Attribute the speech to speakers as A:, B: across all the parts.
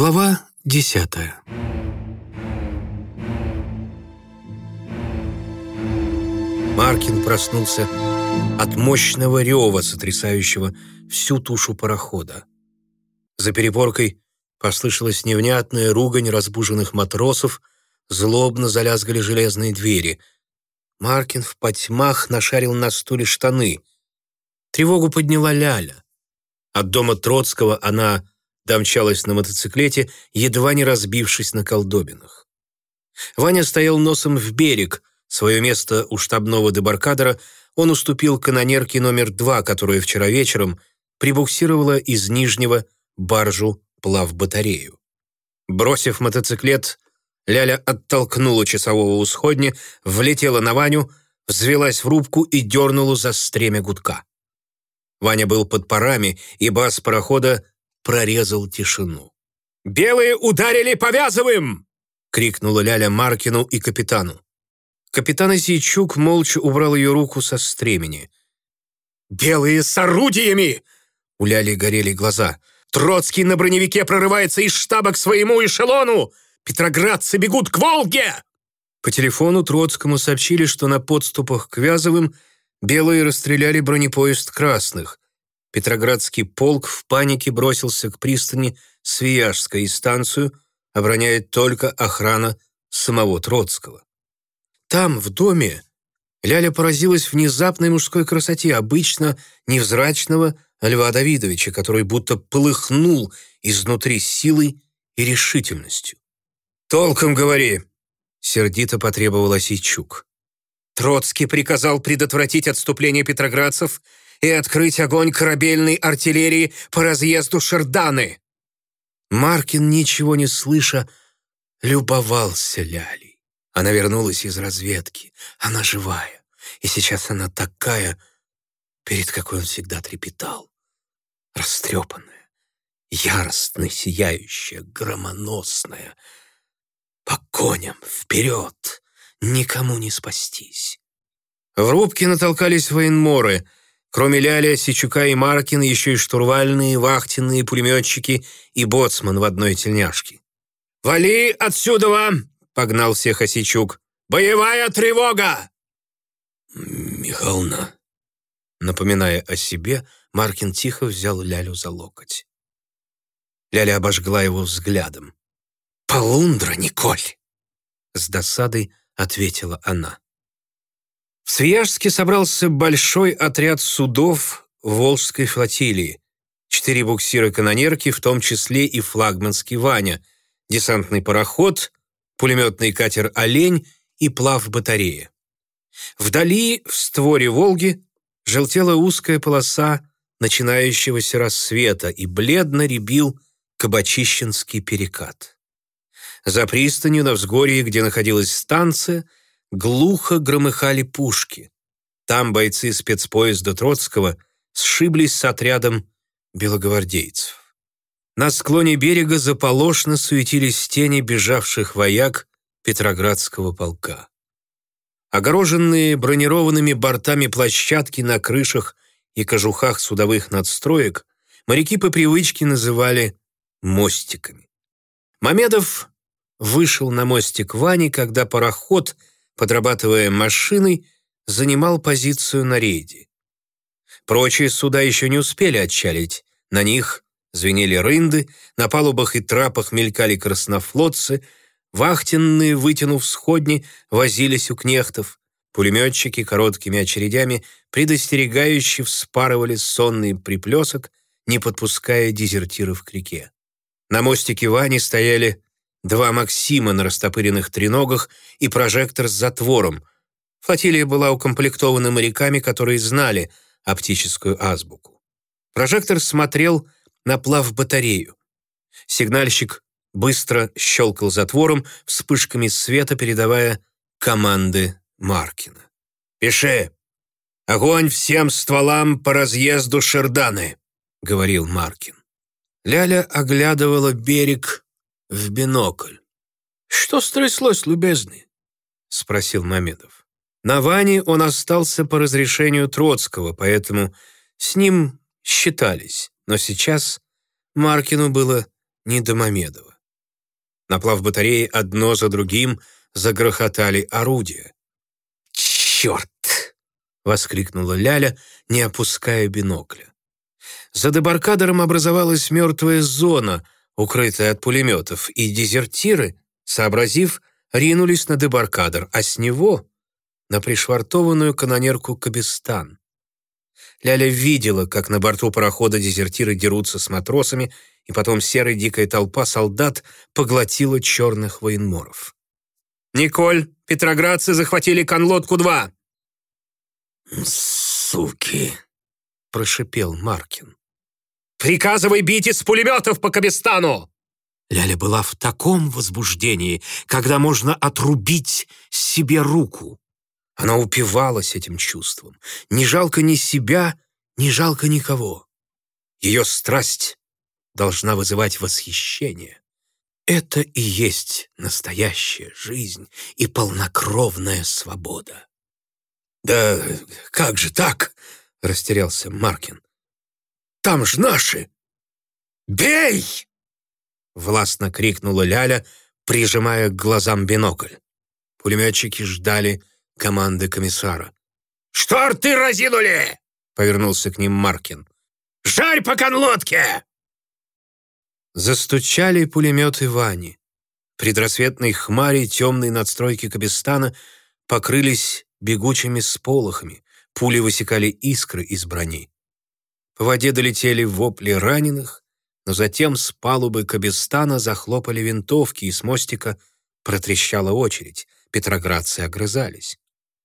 A: Глава десятая. Маркин проснулся от мощного рева, сотрясающего всю тушу парохода. За перепоркой послышалась невнятная ругань разбуженных матросов, злобно залязгали железные двери. Маркин в потьмах нашарил на стуле штаны. Тревогу подняла Ляля. От дома Троцкого она домчалась на мотоциклете, едва не разбившись на колдобинах. Ваня стоял носом в берег, свое место у штабного дебаркадера он уступил канонерке номер два, которая вчера вечером прибуксировала из Нижнего баржу плавбатарею. Бросив мотоциклет, Ляля оттолкнула часового у сходни, влетела на Ваню, взвелась в рубку и дернула за стремя гудка. Ваня был под парами, и бас парохода прорезал тишину. «Белые ударили, повязываем!» — крикнула Ляля Маркину и капитану. Капитан Осейчук молча убрал ее руку со стремени. «Белые с орудиями!» У Ляли горели глаза. «Троцкий на броневике прорывается из штаба к своему эшелону! Петроградцы бегут к Волге!» По телефону Троцкому сообщили, что на подступах к Вязовым белые расстреляли бронепоезд красных. Петроградский полк в панике бросился к пристани Свияжской и станцию, обороняет только охрана самого Троцкого. Там, в доме, Ляля поразилась внезапной мужской красоте обычно невзрачного Льва Давидовича, который будто полыхнул изнутри силой и решительностью. «Толком говори!» — сердито потребовал Осейчук. Троцкий приказал предотвратить отступление петроградцев и открыть огонь корабельной артиллерии по разъезду Шерданы. Маркин, ничего не слыша, любовался Лялей. Она вернулась из разведки. Она живая. И сейчас она такая, перед какой он всегда трепетал. Растрепанная, яростно сияющая, громоносная. По коням, вперед! Никому не спастись. В рубке натолкались военморы. Кроме Ляля, Сичука и Маркина, еще и штурвальные, вахтенные, пулеметчики и боцман в одной тельняшке. «Вали отсюда вам!» погнал всех Осичук. «Боевая тревога!» «Михална», напоминая о себе, Маркин тихо взял Лялю за локоть. Ляля обожгла его взглядом. «Полундра, Николь!» С досадой ответила она. В Свияжске собрался большой отряд судов Волжской флотилии. Четыре буксира-канонерки, в том числе и флагманский Ваня, десантный пароход, пулеметный катер «Олень» и плав-батарея. Вдали, в створе «Волги», желтела узкая полоса начинающегося рассвета и бледно рябил Кабачищенский перекат. За пристанью на взгорье, где находилась станция, глухо громыхали пушки. Там бойцы спецпоезда Троцкого сшиблись с отрядом белогвардейцев. На склоне берега заполошно суетились тени бежавших вояк Петроградского полка. Огороженные бронированными бортами площадки на крышах и кожухах судовых надстроек моряки по привычке называли мостиками. Мамедов вышел на мостик Вани, когда пароход, подрабатывая машиной, занимал позицию на рейде. Прочие суда еще не успели отчалить, на них Звенели рынды, на палубах и трапах мелькали краснофлотцы, вахтенные, вытянув сходни, возились у кнехтов. Пулеметчики короткими очередями предостерегающе вспарывали сонный приплесок, не подпуская дезертиров к реке. На мостике Вани стояли два Максима на растопыренных треногах и прожектор с затвором. Флотилия была укомплектована моряками, которые знали оптическую азбуку. Прожектор смотрел на плав-батарею. Сигнальщик быстро щелкал затвором, вспышками света передавая команды Маркина. «Пиши! Огонь всем стволам по разъезду Шерданы!» — говорил Маркин. Ляля оглядывала берег в бинокль. «Что стряслось, любезный?» — спросил Мамедов. На Ване он остался по разрешению Троцкого, поэтому с ним считались но сейчас Маркину было ни до Мамедова. На плавбатарее одно за другим загрохотали орудия.
B: «Черт!»
A: — воскликнула Ляля, не опуская бинокля. За дебаркадером образовалась мертвая зона, укрытая от пулеметов, и дезертиры, сообразив, ринулись на дебаркадер, а с него — на пришвартованную канонерку Кабистан. Ляля видела, как на борту парохода дезертиры дерутся с матросами, и потом серая дикая толпа солдат поглотила черных военморов. «Николь, петроградцы захватили конлодку-2!»
B: «Суки!» — прошипел Маркин.
A: «Приказывай бить из пулеметов по Кабистану!»
B: Ляля была в таком возбуждении, когда можно отрубить себе руку.
A: Она упивалась этим чувством. Не жалко ни себя, не жалко никого. Ее страсть должна вызывать восхищение. Это и есть настоящая жизнь и полнокровная свобода. «Да как же так?» — растерялся Маркин. «Там ж наши!» «Бей!» — властно крикнула Ляля, прижимая к глазам бинокль. Пулеметчики ждали команды комиссара. «Шторты разинули!» — повернулся к ним Маркин. «Жарь по конлодке!» Застучали пулеметы Вани. Предрассветные хмари темной надстройки Кабистана покрылись бегучими сполохами, пули высекали искры из брони. По воде долетели вопли раненых, но затем с палубы Кабистана захлопали винтовки, и с мостика протрещала очередь. Петроградцы огрызались.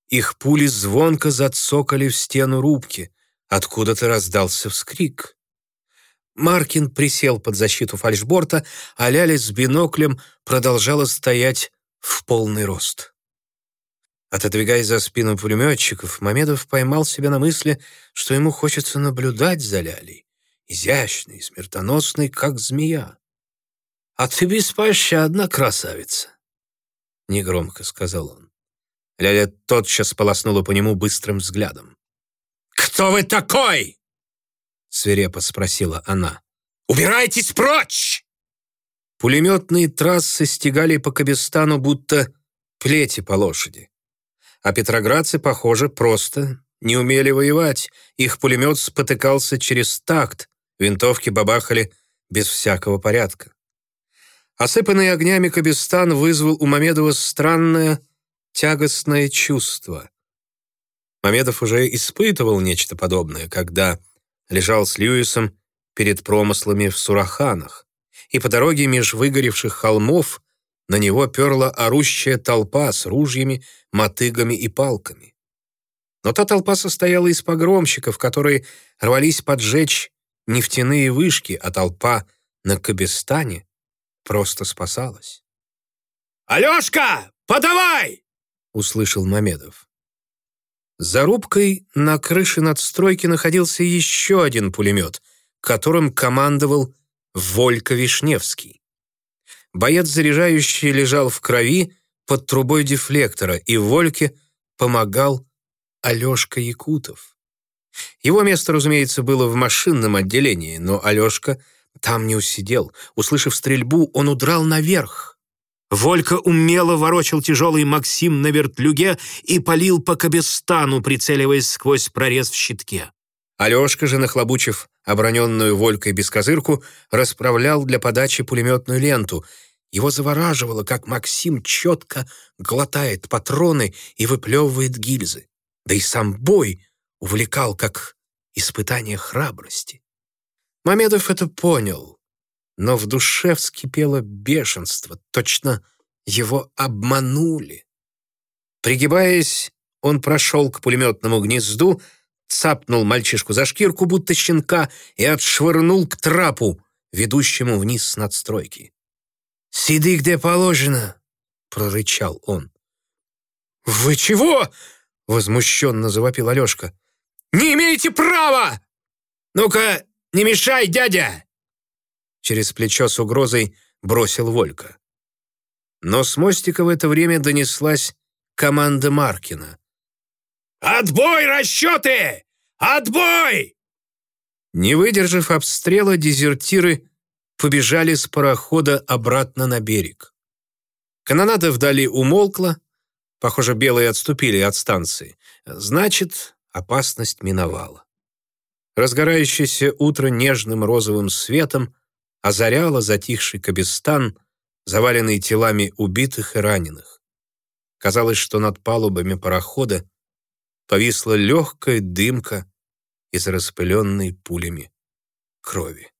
A: Их пули звонко зацокали в стену рубки. Откуда-то раздался вскрик. Маркин присел под защиту фальшборта, а Ляля с биноклем продолжала стоять в полный рост. Отодвигаясь за спину пулеметчиков, Мамедов поймал себя на мысли, что ему хочется наблюдать за Лялей, изящной, смертоносной, как змея. «А ты беспощадна, красавица!» — негромко сказал он. Ляля тотчас полоснула по нему быстрым взглядом. «Кто вы такой?» — свирепо спросила она. «Убирайтесь прочь!» Пулеметные трассы стегали по Кабистану, будто плети по лошади. А петроградцы, похоже, просто не умели воевать. Их пулемет спотыкался через такт, винтовки бабахали без всякого порядка. Осыпанный огнями Кабистан вызвал у Мамедова странное, тягостное чувство. Мамедов уже испытывал нечто подобное, когда лежал с Льюисом перед промыслами в Сураханах, и по дороге меж выгоревших холмов на него перла орущая толпа с ружьями, мотыгами и палками. Но та толпа состояла из погромщиков, которые рвались поджечь нефтяные вышки, а толпа на Кабестане просто спасалась. «Алешка, подавай!» услышал Мамедов. За рубкой на крыше надстройки находился еще один пулемет, которым командовал Волька Вишневский. Боец заряжающий лежал в крови под трубой дефлектора, и Вольке помогал Алешка Якутов. Его место, разумеется, было в машинном отделении, но Алешка там не усидел. Услышав стрельбу, он удрал наверх. Волька умело ворочал тяжелый Максим на вертлюге и полил по Кабестану, прицеливаясь сквозь прорез в щитке. Алешка же, нахлобучив оброненную Волькой бескозырку, расправлял для подачи пулеметную ленту. Его завораживало, как Максим четко глотает патроны и выплевывает гильзы. Да и сам бой увлекал, как испытание храбрости. Мамедов это понял но в душе вскипело бешенство, точно его обманули. Пригибаясь, он прошел к пулеметному гнезду, цапнул мальчишку за шкирку, будто щенка, и отшвырнул к трапу, ведущему вниз с надстройки. «Сиди, где положено!» — прорычал он. «Вы чего?» — возмущенно завопил Алешка. «Не имеете права! Ну-ка, не мешай, дядя!» через плечо с угрозой бросил Волька. Но с мостика в это время донеслась команда Маркина. «Отбой, расчеты! Отбой!» Не выдержав обстрела, дезертиры побежали с парохода обратно на берег. Канонада вдали умолкла, похоже, белые отступили от станции. Значит, опасность миновала. Разгорающееся утро нежным розовым светом озаряло затихший Кабистан, заваленный телами убитых и раненых. Казалось, что над палубами парохода повисла легкая дымка из распыленной пулями крови.